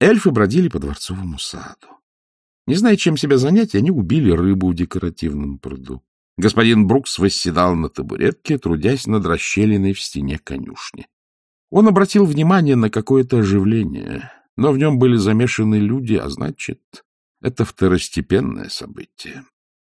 Эльфы бродили по дворцовому саду. Не зная, чем себя занять, они убили рыбу в декоративном пруду. Господин Брукс восседал на табуретке, трудясь над расщелиной в стене конюшни. Он обратил внимание на какое-то оживление, но в нем были замешаны люди, а значит, это второстепенное событие.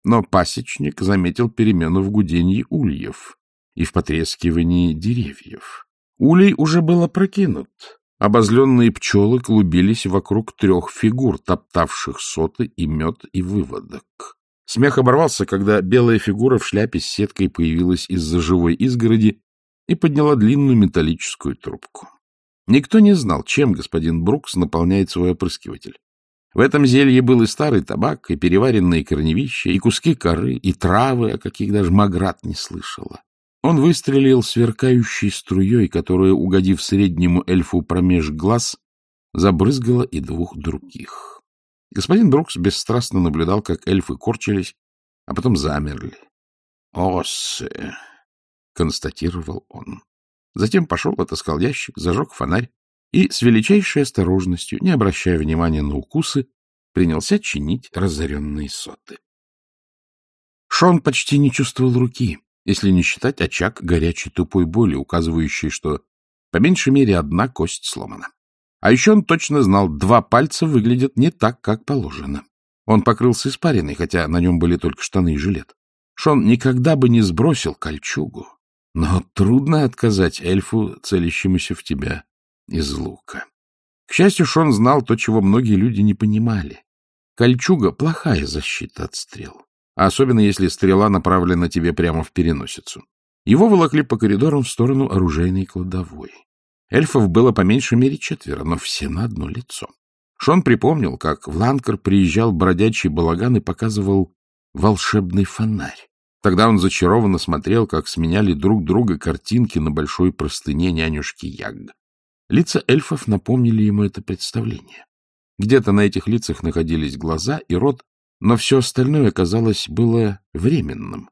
Но пасечник заметил перемену в гудении ульев и в потрескивании деревьев. Улей уже был опрокинут. Обозленные пчелы клубились вокруг трех фигур, топтавших соты и мед и выводок. Смех оборвался, когда белая фигура в шляпе с сеткой появилась из-за живой изгороди и подняла длинную металлическую трубку. Никто не знал, чем господин Брукс наполняет свой опрыскиватель. В этом зелье был и старый табак, и переваренные корневища, и куски коры, и травы, о каких даже Маград не слышала. Он выстрелил сверкающей струей, которая, угодив среднему эльфу промеж глаз, забрызгала и двух других. Господин Брукс бесстрастно наблюдал, как эльфы корчились, а потом замерли. — Осы! — констатировал он. Затем пошел, отыскал ящик, зажег фонарь и с величайшей осторожностью, не обращая внимания на укусы, принялся чинить разоренные соты. Шон почти не чувствовал руки, если не считать очаг горячей тупой боли, указывающей, что по меньшей мере одна кость сломана. А еще он точно знал, два пальца выглядят не так, как положено. Он покрылся испариной, хотя на нем были только штаны и жилет. Шон никогда бы не сбросил кольчугу, но трудно отказать эльфу, целящемуся в тебя из лука. К счастью, Шон знал то, чего многие люди не понимали. Кольчуга — плохая защита от стрел, особенно если стрела направлена тебе прямо в переносицу. Его волокли по коридорам в сторону оружейной кладовой. Эльфов было по меньшей мере четверо, но все на одно лицо. Шон припомнил, как в Ланкар приезжал бродячий балаган и показывал волшебный фонарь. Тогда он зачарованно смотрел, как сменяли друг друга картинки на большой простыне нянюшки Ягга. Лица эльфов напомнили ему это представление. Где-то на этих лицах находились глаза и рот, но все остальное, казалось, было временным.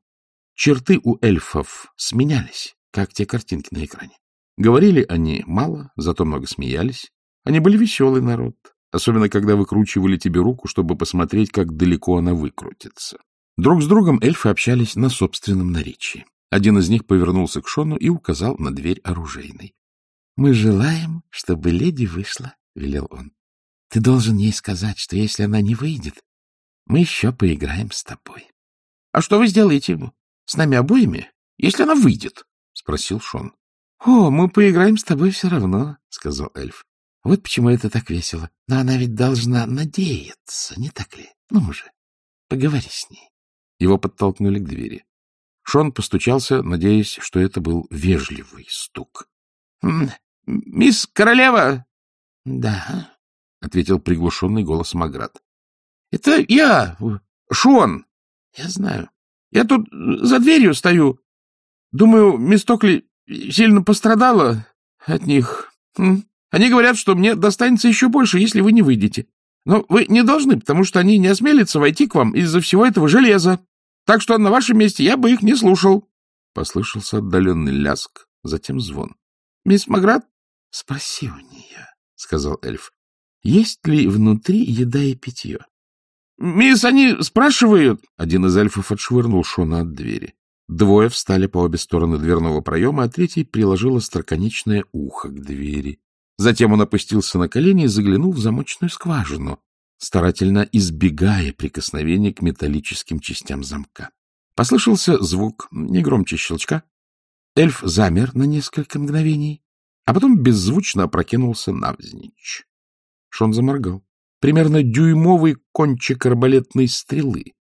Черты у эльфов сменялись, как те картинки на экране. Говорили они мало, зато много смеялись. Они были веселый народ, особенно когда выкручивали тебе руку, чтобы посмотреть, как далеко она выкрутится. Друг с другом эльфы общались на собственном наречии. Один из них повернулся к Шону и указал на дверь оружейной. — Мы желаем, чтобы леди вышла, — велел он. — Ты должен ей сказать, что если она не выйдет, мы еще поиграем с тобой. — А что вы сделаете с нами обоими, если она выйдет? — спросил Шон. — О, мы поиграем с тобой все равно, — сказал эльф. — Вот почему это так весело. Но она ведь должна надеяться, не так ли? Ну же, поговори с ней. Его подтолкнули к двери. Шон постучался, надеясь, что это был вежливый стук. — Мисс Королева! — Да, — ответил приглушенный голос Маград. — Это я, Шон. — Я знаю. Я тут за дверью стою. Думаю, мисс Токли сильно пострадала от них. Они говорят, что мне достанется еще больше, если вы не выйдете. Но вы не должны, потому что они не осмелятся войти к вам из-за всего этого железа. Так что на вашем месте я бы их не слушал. Послышался отдаленный ляск, затем звон. — Мисс Маград? — Спроси у нее, — сказал эльф. — Есть ли внутри еда и питье? — Мисс, они спрашивают. Один из эльфов отшвырнул Шона от двери. Двое встали по обе стороны дверного проема, а третий приложил остроконечное ухо к двери. Затем он опустился на колени и заглянул в замочную скважину, старательно избегая прикосновения к металлическим частям замка. Послышался звук, не громче щелчка. Эльф замер на несколько мгновений, а потом беззвучно опрокинулся навзничь. Шон заморгал. Примерно дюймовый кончик арбалетной стрелы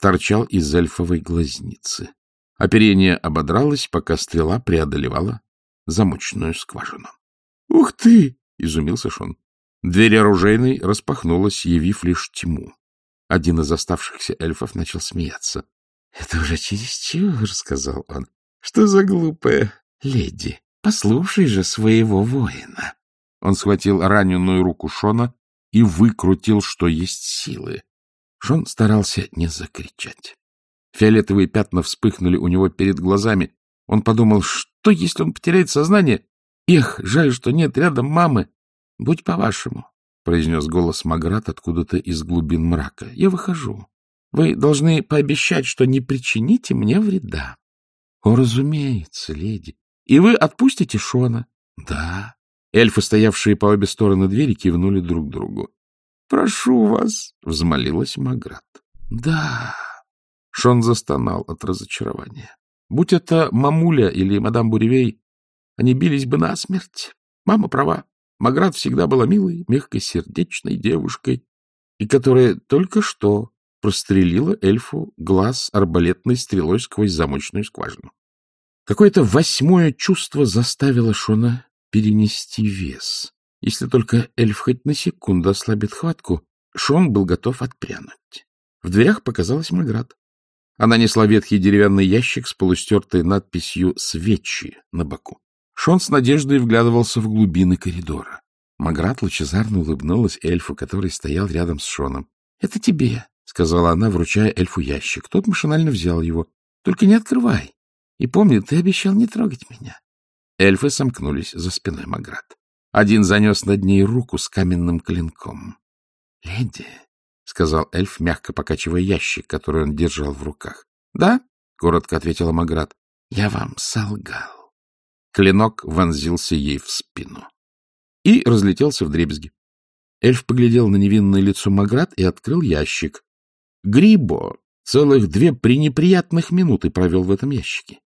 торчал из эльфовой глазницы. Оперение ободралось, пока стрела преодолевала замочную скважину. — Ух ты! — изумился Шон. Дверь оружейной распахнулась, явив лишь тьму. Один из оставшихся эльфов начал смеяться. — Это уже чересчур, — сказал он. — Что за глупая леди? Послушай же своего воина. Он схватил раненую руку Шона и выкрутил, что есть силы. Шон старался не закричать. Фиолетовые пятна вспыхнули у него перед глазами. Он подумал, что если он потеряет сознание? Эх, жаль, что нет рядом мамы. Будь по-вашему. — произнес голос Маград откуда-то из глубин мрака. — Я выхожу. Вы должны пообещать, что не причините мне вреда. — О, разумеется, леди. И вы отпустите Шона? — Да. Эльфы, стоявшие по обе стороны двери, кивнули друг другу. — Прошу вас, — взмолилась Маград. — Да. Шон застонал от разочарования. Будь это мамуля или мадам Буревей, они бились бы насмерть. Мама права. Маград всегда была милой, мягкой, сердечной девушкой, и которая только что прострелила эльфу глаз арбалетной стрелой сквозь замочную скважину. Какое-то восьмое чувство заставило Шона перенести вес. Если только эльф хоть на секунду ослабит хватку, Шон был готов отпрянуть. В дверях показалась Маград. Она несла ветхий деревянный ящик с полустертой надписью «Свечи» на боку. Шон с надеждой вглядывался в глубины коридора. Маград лучезарно улыбнулась эльфу, который стоял рядом с Шоном. — Это тебе, — сказала она, вручая эльфу ящик. Тот машинально взял его. — Только не открывай. И помни, ты обещал не трогать меня. Эльфы сомкнулись за спиной Маград. Один занес над ней руку с каменным клинком. — Леди, — сказал эльф, мягко покачивая ящик, который он держал в руках. — Да, — коротко ответила Маград. — Я вам солгал. Клинок вонзился ей в спину и разлетелся в дребезги. Эльф поглядел на невинное лицо Маград и открыл ящик. Грибо целых две пренеприятных минуты провел в этом ящике.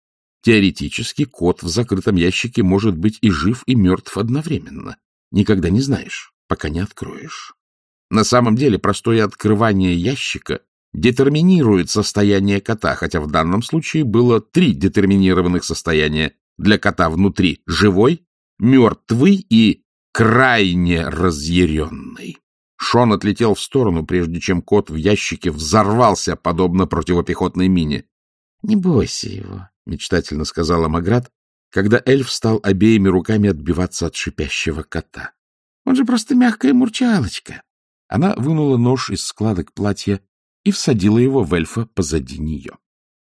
Теоретически кот в закрытом ящике может быть и жив, и мертв одновременно. Никогда не знаешь, пока не откроешь. На самом деле простое открывание ящика детерминирует состояние кота, хотя в данном случае было три детерминированных состояния для кота внутри — живой, мертвый и крайне разъяренный. Шон отлетел в сторону, прежде чем кот в ящике взорвался, подобно противопехотной мине. — Не бойся его, — мечтательно сказала Маград, когда эльф стал обеими руками отбиваться от шипящего кота. — Он же просто мягкая мурчалочка. Она вынула нож из складок платья и всадила его в эльфа позади нее.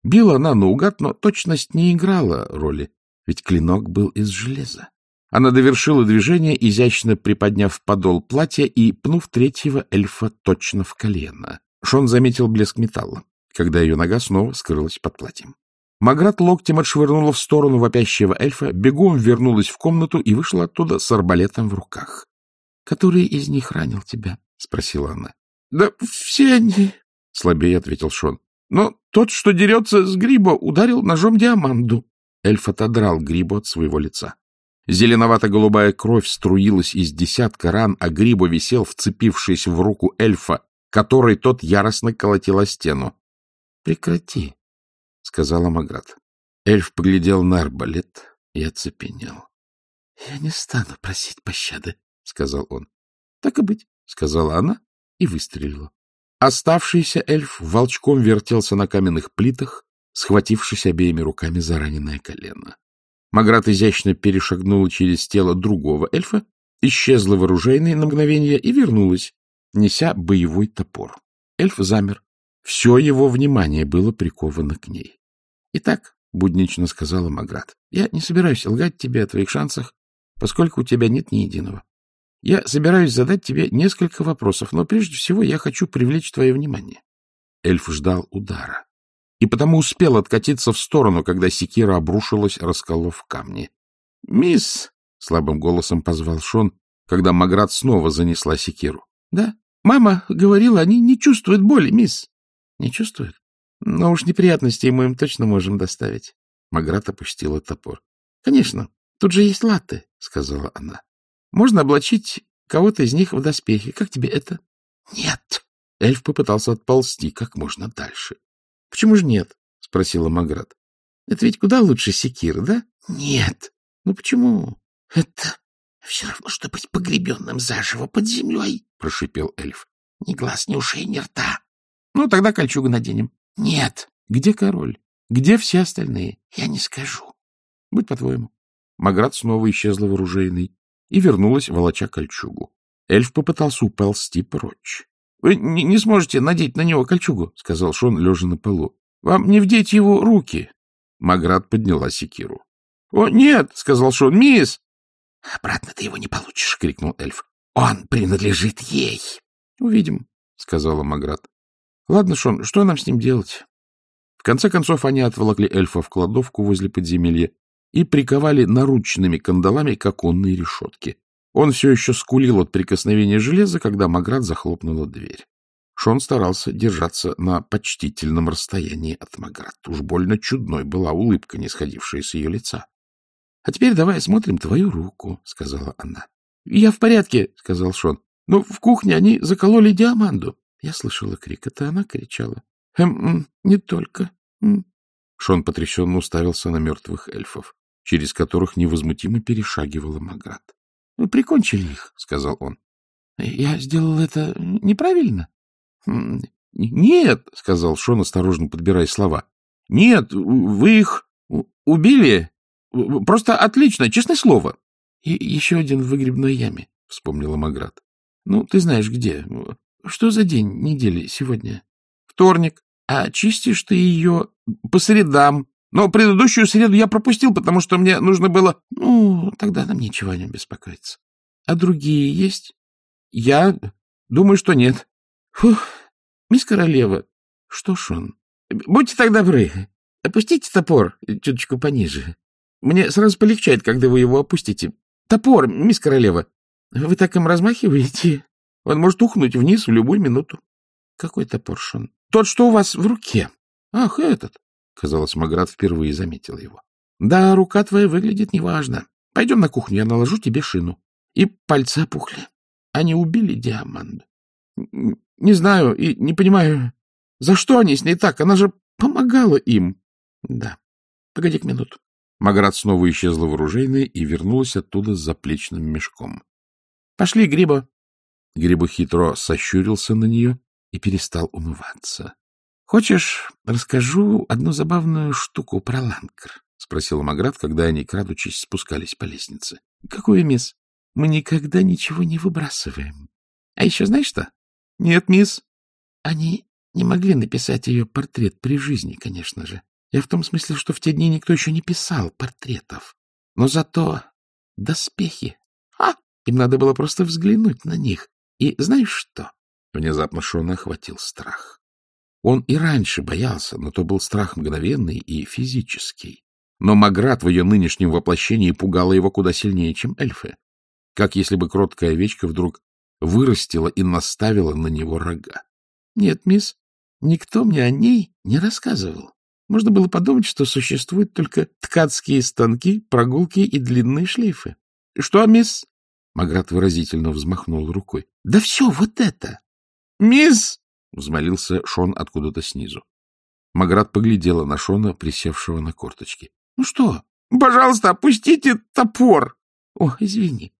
Била она наугад, но точность не играла роли, ведь клинок был из железа. Она довершила движение, изящно приподняв подол платья и пнув третьего эльфа точно в колено. Шон заметил блеск металла, когда ее нога снова скрылась под платьем. Маград локтем отшвырнула в сторону вопящего эльфа, бегом вернулась в комнату и вышла оттуда с арбалетом в руках. — Который из них ранил тебя? — спросила она. — Да все они, — слабее ответил Шон. — Но тот, что дерется с Грибо, ударил ножом Диаманду. Эльф отодрал Грибо от своего лица. Зеленовато-голубая кровь струилась из десятка ран, а Грибо висел, вцепившись в руку эльфа, который тот яростно колотил о стену. — Прекрати, — сказала Маград. Эльф поглядел на арбалет и оцепенел. — Я не стану просить пощады, — сказал он. — Так и быть, — сказала она и выстрелила. Оставшийся эльф волчком вертелся на каменных плитах, схватившись обеими руками за раненое колено. Маград изящно перешагнула через тело другого эльфа, исчезла в оружейной на мгновение и вернулась, неся боевой топор. Эльф замер. Все его внимание было приковано к ней. — Итак, — буднично сказала Маград, — я не собираюсь лгать тебе о твоих шансах, поскольку у тебя нет ни единого. Я собираюсь задать тебе несколько вопросов, но прежде всего я хочу привлечь твое внимание. Эльф ждал удара и потому успел откатиться в сторону, когда секира обрушилась, расколов камни. — Мисс! — слабым голосом позвал Шон, когда Маград снова занесла секиру. — Да, мама говорила, они не чувствуют боли, мисс. — Не чувствуют? Но уж неприятностей мы им точно можем доставить. Маград опустила топор. — Конечно, тут же есть латы, — сказала она. — Можно облачить кого-то из них в доспехи. Как тебе это? — Нет. Эльф попытался отползти как можно дальше. — Почему же нет? — спросила Маград. — Это ведь куда лучше секир, да? — Нет. — Ну почему? — Это все равно, что быть погребенным заживо под землей, — прошипел эльф. — Ни глаз, ни ушей, ни рта. — Ну, тогда кольчугу наденем. — Нет. — Где король? Где все остальные? — Я не скажу. — Будь по-твоему. Маград снова исчезла в оружейной и вернулась, волоча кольчугу. Эльф попытался уползти прочь. — Вы не, не сможете надеть на него кольчугу, — сказал Шон, лежа на полу. — Вам не вдеть его руки. Маград подняла секиру. — О, нет, — сказал Шон, — мисс! — Обратно ты его не получишь, — крикнул эльф. — Он принадлежит ей. — Увидим, — сказала Маград. — Ладно, Шон, что нам с ним делать? В конце концов они отволокли эльфа в кладовку возле подземелья и приковали наручными кандалами к оконной решетке. Он все еще скулил от прикосновения железа, когда Маград захлопнула дверь. Шон старался держаться на почтительном расстоянии от Маград. Уж больно чудной была улыбка, не сходившая с ее лица. — А теперь давай осмотрим твою руку, — сказала она. — Я в порядке, — сказал Шон. — Но в кухне они закололи Диаманду. Я слышала крик. Это она кричала. — Эм, не только. Шон потрясенно уставился на мертвых эльфов, через которых невозмутимо перешагивала Маград. — Вы прикончили их, — сказал он. — Я сделал это неправильно? — Нет, — сказал Шон, осторожно подбирая слова. — Нет, вы их убили. Просто отлично, честное слово. — И еще один в выгребной яме, — вспомнила Маград. — Ну, ты знаешь, где. Что за день недели сегодня? — Вторник. А чистишь ты ее по средам. Но предыдущую среду я пропустил, потому что мне нужно было... Ну, тогда нам ничего не беспокоиться. А другие есть? Я думаю, что нет. Фух, мисс Королева, что ж он? Будьте так добры, опустите топор чуточку пониже. Мне сразу полегчает, когда вы его опустите. Топор, мисс Королева. Вы так им размахиваете? Он может ухнуть вниз в любую минуту. Какой топор, Шон? Тот, что у вас в руке. Ах, этот. Казалось, Маград впервые заметил его. Да, рука твоя выглядит неважно. Пойдем на кухню, я наложу тебе шину. И пальцы опухли. Они убили Диаманду. Не знаю и не понимаю, за что они с ней так? Она же помогала им. Да. Погоди к минуту. Маград снова исчезла в оружейной и вернулась оттуда с заплечным мешком. — Пошли, Гриба. Гриба хитро сощурился на нее и перестал умываться. — Хочешь, расскажу одну забавную штуку про Ланкер? — спросила Маград, когда они, крадучись, спускались по лестнице. — Какую, мисс? Мы никогда ничего не выбрасываем. А еще знаешь что? — Нет, мисс. Они не могли написать ее портрет при жизни, конечно же. Я в том смысле, что в те дни никто еще не писал портретов. Но зато доспехи. А! Им надо было просто взглянуть на них. И знаешь что? Внезапно Шона охватил страх. Он и раньше боялся, но то был страх мгновенный и физический. Но Маград в ее нынешнем воплощении пугала его куда сильнее, чем эльфы. Как если бы кроткая овечка вдруг вырастила и наставила на него рога. — Нет, мисс, никто мне о ней не рассказывал. Можно было подумать, что существуют только ткацкие станки, прогулки и длинные шлейфы. — Что, мисс? Маград выразительно взмахнул рукой. — Да все вот это! — Мисс! — взмолился Шон откуда-то снизу. Маград поглядела на Шона, присевшего на корточки. — Ну что? — Пожалуйста, опустите топор! — О, извини.